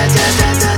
da da da da